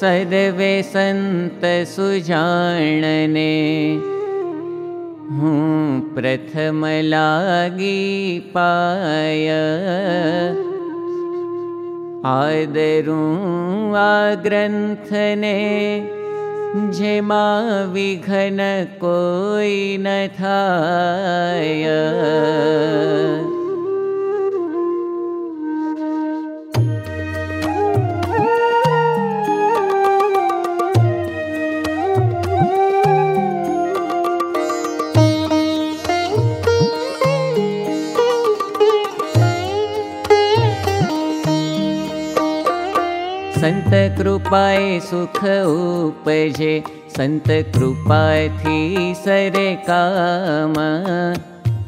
सदवे सन्त सुजाणने हूँ प्रथम लागी पाय। आदरूं आ ग्रन्थने जेमा विघन कोई न थाय સંત કૃપાએ સુખ ઉપજે, સંત કૃપાથી સરે કામ.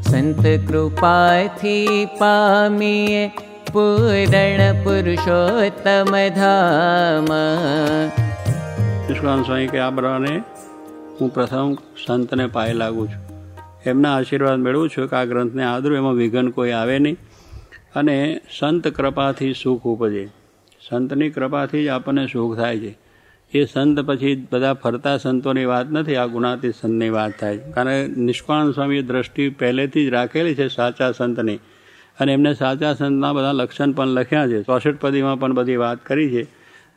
સંત કૃપાથી પામીએ પૂરણ પુરુષોત્તમ ધામ. વિશ્વાન સ્વામી કે, આ બધાને હું પ્રથમ સંતને પાય લાગું છું. એમના આશીર્વાદ મેળવું છું કે આ ગ્રંથને આદરું, એમાં વિઘન કોઈ આવે નહીં. અને સંત કૃપાથી સુખ ઉપજે. સંતની કૃપાથી જ આપણને સુખ થાય છે. એ સંત પછી બધા ફરતા સંતોની વાત નથી, આ ગુણાતી સંતની વાત થાય કારણ નિષ્કાણ સ્વામીએ દ્રષ્ટિ પહેલેથી જ રાખેલી છે સાચા સંતની. અને એમને સાચા સંતના બધા લક્ષણ પણ લખ્યા છે. ચોસઠ પદીમાં પણ બધી વાત કરી છે.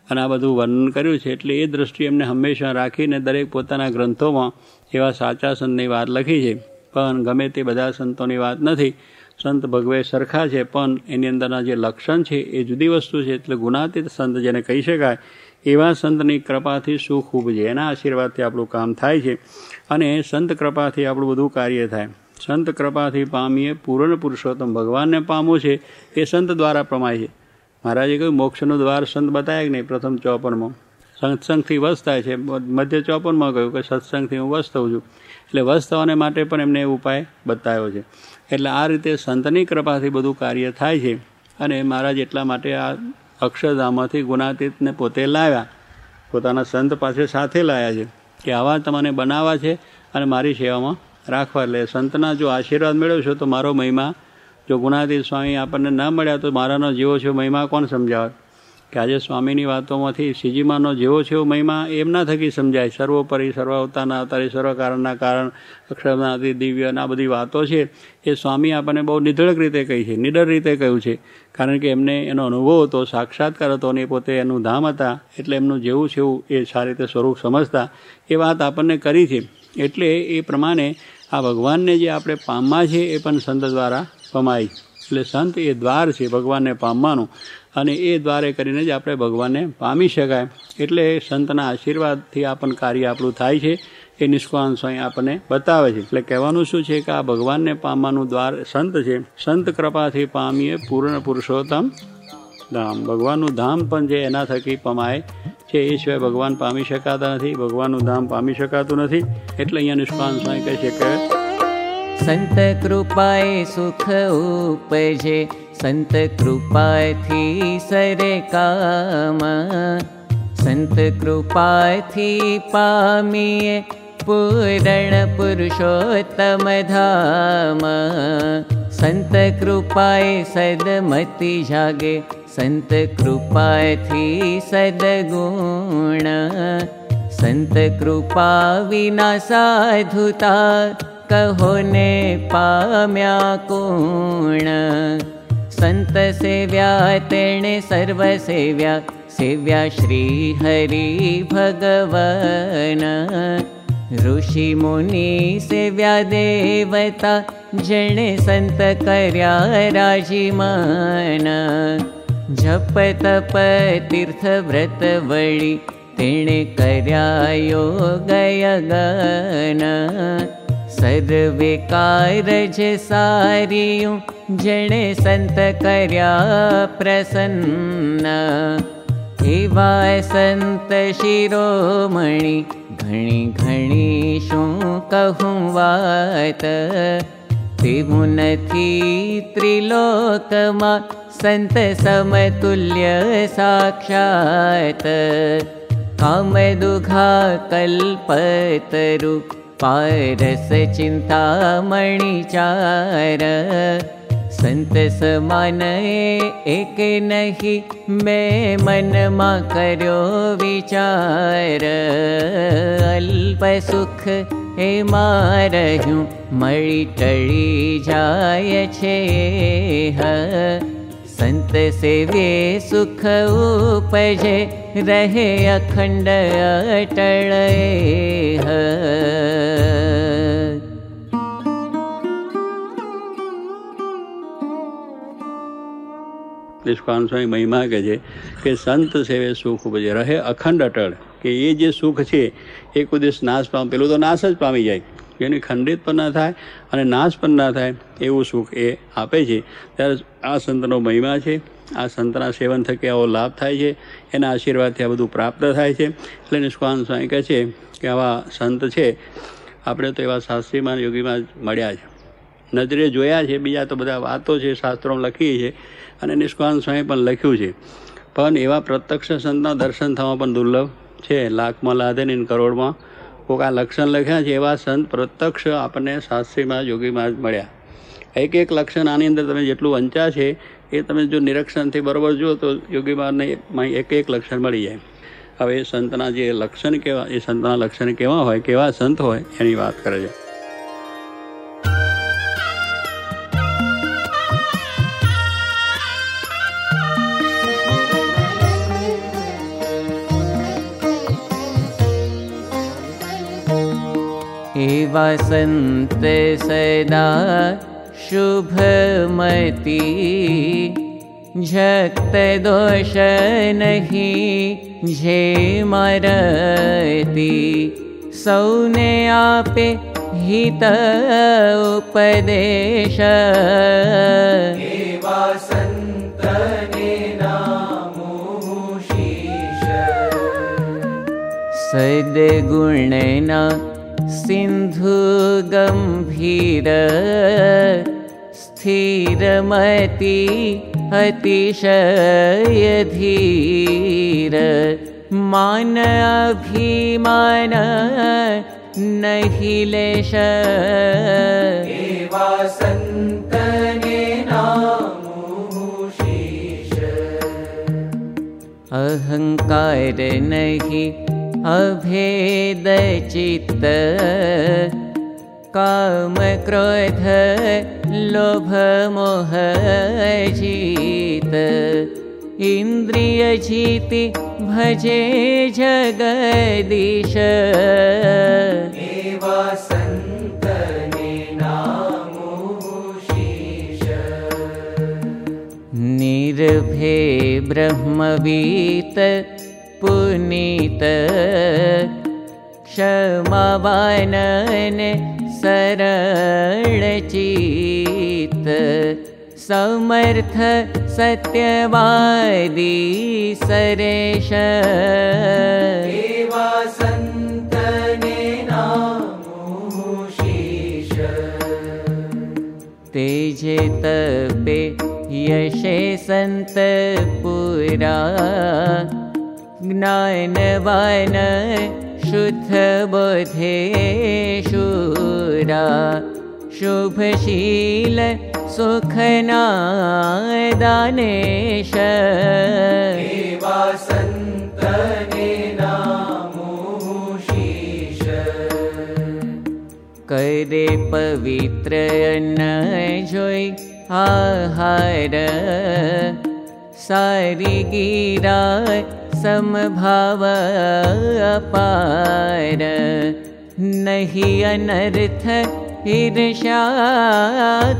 અને આ બધું વર્ણન કર્યું છે. એટલે એ દ્રષ્ટિ એમને હંમેશા રાખીને દરેક પોતાના ગ્રંથોમાં એવા સાચા સંતની વાત લખી છે. પણ ગમે તે બધા સંતોની વાત નથી. સંત ભગવે સરખા છે પણ એની અંદરના જે લક્ષણ છે એ જુદી વસ્તુ છે એટલે ગુણાતીત સંત જેને કહી શકાય એવા સંતની કૃપાથી સુખ ઉપજે એના આશીર્વાદથી આપણું કામ થાય છે અને સંત કૃપાથી આપણું બધું કાર્ય થાય સંત કૃપાથી પામીએ પૂર્ણ પુરુષોત્તમ ભગવાનને પામવું છે એ સંત દ્વારા પ્રમાય છે મહારાજે કહ્યું મોક્ષનું દ્વાર સંત બતાવ્યા કે નહીં પ્રથમ ચોપનમાં સત્સંગથી વસ્ત થાય છે. મધ્ય ચોપનમાં કહ્યું કે સત્સંગથી હું વસ્ત થઉં છું. એટલે વસ્ત થવાને માટે પણ એમને ઉપાય બતાવ્યો છે. એટલે આ રીતે સંતની કૃપાથી બધું કાર્ય થાય છે. અને મહારાજ એટલા માટે આ અક્ષરધામમાંથી ગુણાતીતને પોતે લાવ્યા. પોતાના સંત પાસે સાથે લાવ્યા છે કે આવા તમને બનાવવા છે અને મારી સેવામાં રાખવા. એટલે સંતના જો આશીર્વાદ મેળવશો તો મારો મહિમા, જો ગુણાતીત સ્વામી આપણને ના મળ્યા તો મારાનો જીવો છે મહિમા કોણ સમજાવે? કે આજે સ્વામીની વાતોમાંથી શ્રીજીમાંનો જેવો છે એવો મહિમા એમના થકી સમજાય. સર્વોપરી સર્વ અવતારના અવતારી, સર્વકારણના કારણ, અક્ષરનાથી દિવ્ય આ બધી વાતો છે, એ સ્વામી આપણને બહુ નિધળક રીતે કહી છે, નિડર રીતે કહ્યું છે. કારણ કે એમને એનો અનુભવ હતો, સાક્ષાત્કાર હતો અને પોતે એનું ધામ હતા, એટલે એમનું જેવું છે એવું એ સારી રીતે સ્વરૂપ સમજતા. એ વાત આપણને કરી છે. એટલે એ પ્રમાણે આ ભગવાનને જે આપણે પામવા છે એ પણ સંત દ્વારા પમાય એટલે સંત એ દ્વાર છે ભગવાનને પામવાનું. અને એ દ્વારે કરીને જ આપણે ભગવાનને પામી શકાય. એટલે સંતના આશીર્વાદથી આપણને કાર્ય આપણું થાય છે. એ નિષ્કાન સ્વામી આપણને બતાવે છે. એટલે કહેવાનું શું છે કે આ ભગવાનને પામવાનું દ્વાર સંત છે. સંત કૃપાથી પામીએ પૂર્ણ પુરુષોત્તમ ધામ. ભગવાનનું ધામ પણ જે એના થકી પમાય છે, એ સિવાય ભગવાન પામી શકાતા નથી. ભગવાનનું ધામ પામી શકાતું નથી. એટલે અહીંયા નિષ્કાન સ્વાય કહે છે કે सन्त कृपा सुख उपजे। सन्त कृप सरे काम। सन्त कृपम पूरणपुरुषोत्तम धम। सन्त कृप सदमति जागे। सन्त कृपी सद्गुण। सन्त कृपा विना साधुता कहोने पाम्या कोण। सेव्या तेणे सर्व सेव्या सेव्या श्रीहरि भगवन। ऋषिमुनि सेव्या देवता जणि सन्तकर्या राजीमान। जप तप तीर्थ व्रत वळि तपतीर्थव्रतवळि तिणकर्या योगयगन। યગન સર્વે કારજ સારિયું જેણે સંત કર્યા પ્રસન્ન એવા સંત શિરોમણી ઘણી ઘણી શું કહું વાત त्रिमुनथी त्रिलोकमा सन्त समतुल्य साक्षात् कामदुघा कल्पतरु पारस चिन्तामणिचार संत समान एक नहीं मैं मन मा करो विचार। अल्प सुख हे टळी जाय छे ह संत सेवे सुख उपजे रहे अखंड अटळ ह નિષ્કાન સ્વામી મહિમા કહે છે કે સંત સેવે સુખ ઉપજે રહે અખંડ અટળ કે એ જે સુખ છે એ કોઈ દિવસ નાશ પામ પેલું તો નાશ જ પામી જાય એની ખંડિત પણ ના થાય અને નાશ પણ ના થાય એવું સુખ એ આપે છે ત્યારે આ સંતનો મહિમા છે આ સંતના સેવન થકી આવો લાભ થાય છે એના આશીર્વાદથી આ બધું પ્રાપ્ત થાય છે એટલે નિષ્કાન સ્વામી કહે છે કે આવા સંત છે આપણે તો એવા શાસ્ત્રીમાં યોગીમાં મળ્યા છે નજરે જોયા છે બીજા તો બધા વાતો છે શાસ્ત્રોમાં લખી છે અને નિષ્કાન સ્વામી પણ લખ્યું છે પણ એવા પ્રત્યક્ષ સંતના દર્શન થવા પણ દુર્લભ છે લાખમાં લાધે ને કરોડમાં કોઈક આ લક્ષણ લખ્યા છે એવા સંત પ્રત્યક્ષ આપણને શાસ્ત્રીમાં યોગીમાં જ મળ્યા એક એક લક્ષણ આની અંદર તમે જેટલું વંચા છે એ તમે જો નિરીક્ષણથી બરોબર જુઓ તો યોગીમાને એક એક લક્ષણ મળી જાય હવે એ સંતના જે લક્ષણ કેવા એ સંતના લક્ષણ કેવા હોય કેવા સંત હોય એની વાત કરે છે एवा सन्त सदा शुभमती। झक्त दोष नहीं झे मरती सौने आपे हित उपदेश। सद्गुणना सिन्धु गम्भीर स्थिरमति अतिशय धीर मान अभिमान नहि लेश एवा सन्तने नामो शीश अहङ्कार नहि अभेद चित्त काम क्रोध लोभ मोह जीत इन्द्रिय जीति भजे जगदीश निर्भे ब्रह्मवीत पुनीत क्षमावानन सरळचित समर्थ सत्यवादी सरेश। तेजे तपे यशे सन्त पुरा ज्ञानवान शुद्ध बोधे शूरा शुभशील सुखना दानेश एवा सन्तने नामो शीश करे पवित्र अन्न जोई आहार। सारी गिरा समभाव अपार। नहीं अनर्थ ईर्षा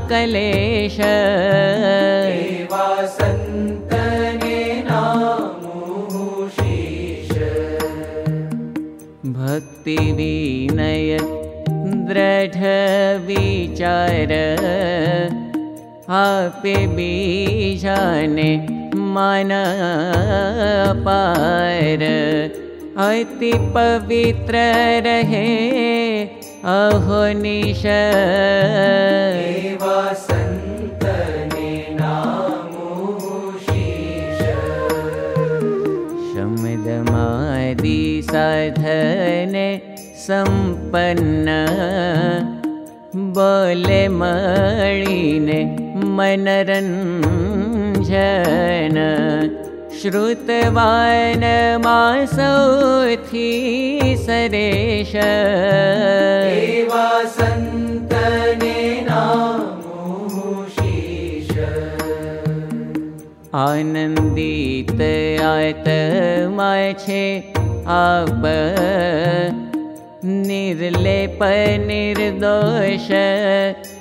कलेश। एवा सन्तने नामो शीश भक्ति विनय दृढ विचार। आपे बीजाने मन पार। अति पवित्र रहे सन्तने नामुशीष शमदमादि साधने सम्पन्न। बोले मणिने श्रुतवान मासौथी सरेश सन्तने नामुशीष आनन्दित आत्मा छे आप। निर्लेप निर्दोष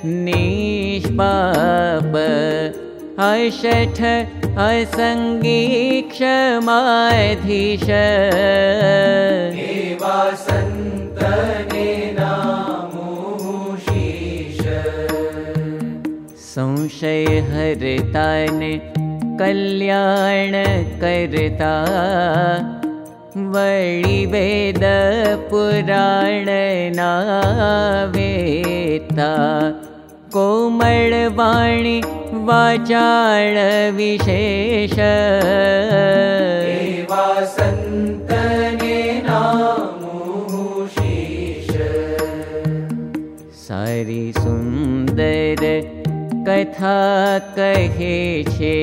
निष्पाप अषठ असङ्गी क्षमाधीश एवा सन्तने नामुशीष संशय हरतान कल्याण करता। वळि वेद पुराण नावेता। कोमल वाणी विशेष एवा सन्तने नामुशीष सारी सुन्दर कथा कहे छे।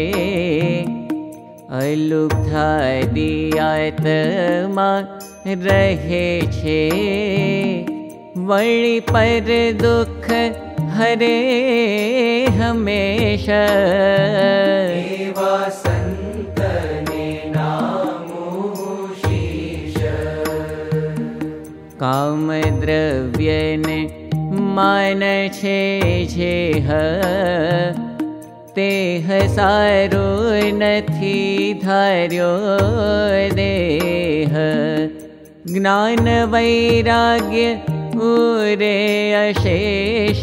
अलुब्धादि आत्मा रहे छे। वळि पर दुःख हरे हमेशा। एवा सन्तने नामुशीष कामद्रव्यने मान छे जेह। तेह सारो नथी धार्यो देह। ज्ञान वैराग्य उरे अशेष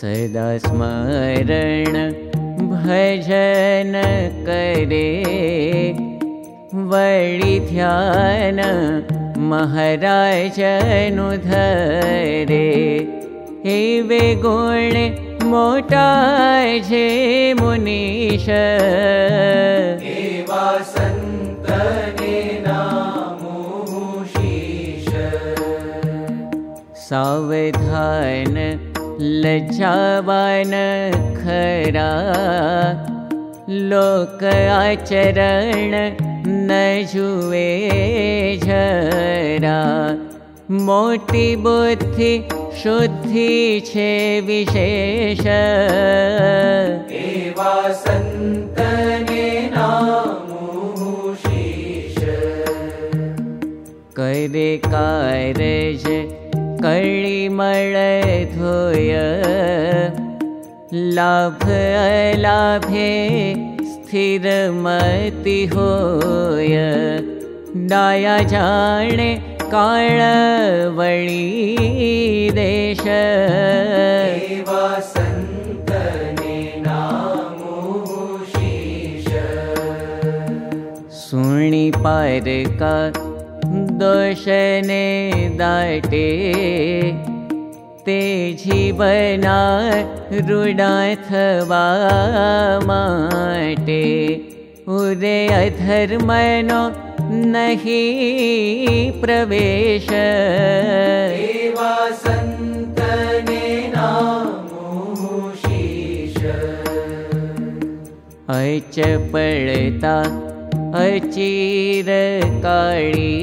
सदा स्मरण भजन करे वळि ध्यान महाराजनु धरे एवे गुण मोटा जे मुनीश। एवा सन्तने नामुशीष सावधान लज्जावान खरा। लोक आचरण न जुए झरा। मोटी बुद्धि शुद्धि छे विशेष एवा सन्तने नामुशीष करे कारज कळिमळ धोय। लाभ अलाभे स्थिरमति होय। डाया जाणे काळ वळी देश एवा सन्तने नामुशीष। सुणी पार का दोषने दाटे। ते जीवना थवा माटे। उरे अधर्मनो नहि प्रवेश। एवा सन्तने नामुशीष अच पळता अचिर काळी।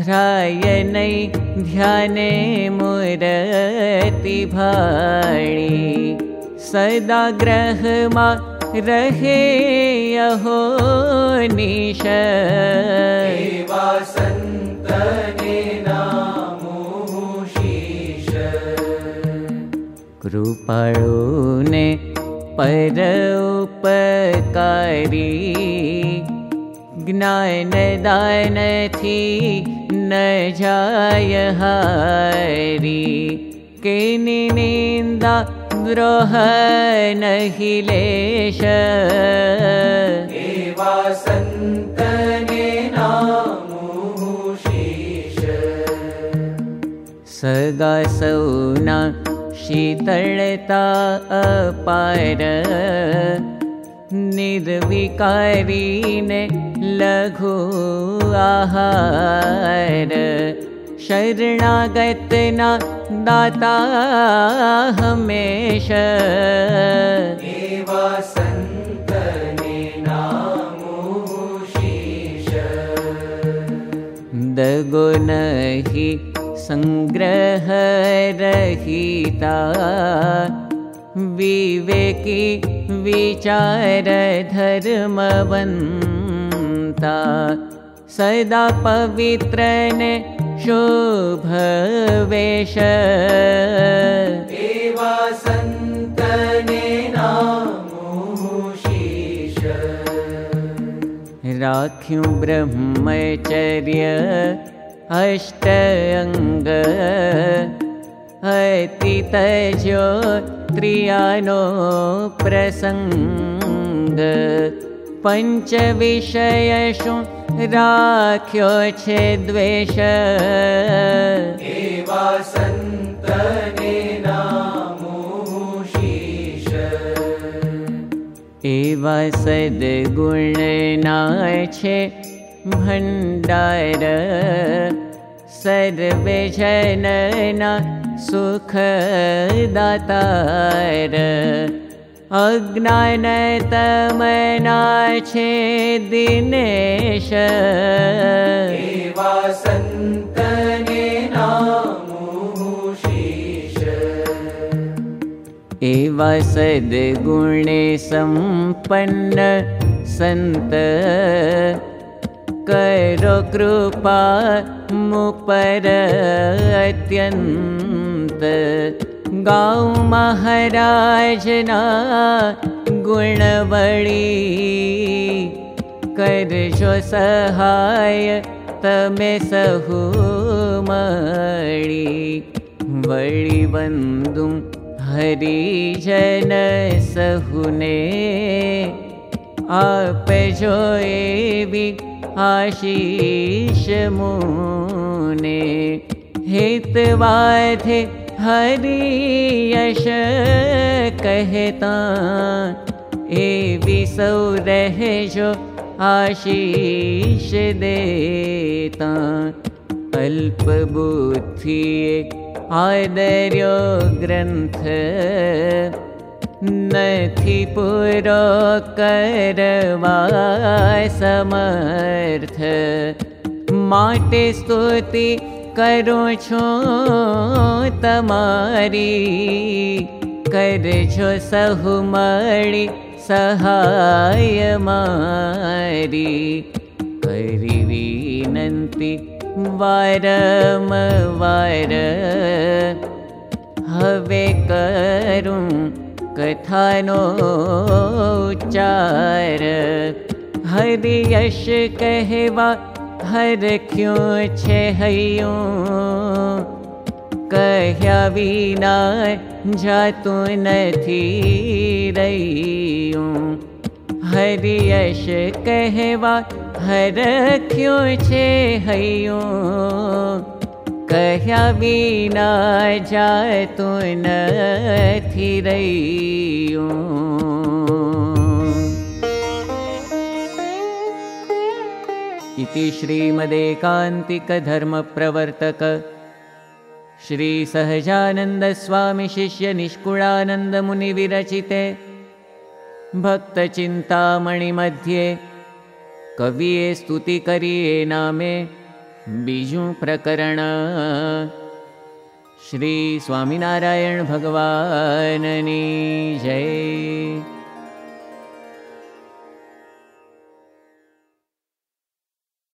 ध्राय नै ध्याने मूरति भाळी। सदा ग्रहमा रहे अहो निश। एवा सन्तने नामुशीष कृपाळुने पर उपकारी। ज्ञानदानथी न जाय हारी। केनी निन्दा द्रोह नहि लेश एवा सन्तने नामो शीश सगा सौना शीतलता अपार। निर्विकारीने लघु आहार। शरणागतना दाता हमेश। एवा सन्तने नामो शीश। दगो नहि सङ्ग्रह रहिता विवेकी विचार धर्मवन्ता सदा पवित्रने शोभवेश। एवा सन्तने नामो शीश। राख्यु ब्रह्मचर्य अष्ट अङ्ग अतितजो त्रियानो प्रसङ्ग पञ्चविषयषु राख्यो छे द्वेष एवा सन्तने नामो शीश। एवा सद्गुणना छे भण्डार। सर्वे जनना सुखदातार अज्ञानतमना छे दिनेश एवा सन्तने सद्गुणे सम्पन्न सन्त। करो कृपा मुपर अत्यन्त गाउ महाराजना गुणवळी करजो सहाय तमे सहु मळी। वळी वन्दु हरिजन सहुने आपजो एवी आशीष मुने। हितवाधे हरि यश कहता एवी सौ रहजो आशीष देता। अल्प बुद्धिए आदर्यो ग्रन्थ नथी पुरो करवा समर्थ। माटे स्तुति करो छो तमारी। करजो सहु मळी सहाय मारी। करी विनंती वारंवार हवे करूं कथानो उच्चार हरियश कहवा हर क्यो चे कहया वीना तू नं हरि यश कहवा हर क्यों छे हो कहयाीना तू न थिरी इति श्रीमदेकान्तिकधर्मप्रवर्तक। श्रीसहजानन्दस्वामिशिष्यनिष्कुळानन्दमुनिविरचिते भक्तचिन्तामणिमध्ये कविये स्तुतिकरिये नामे बीजु प्रकरण श्रीस्वामिनारायण भगवाननी जय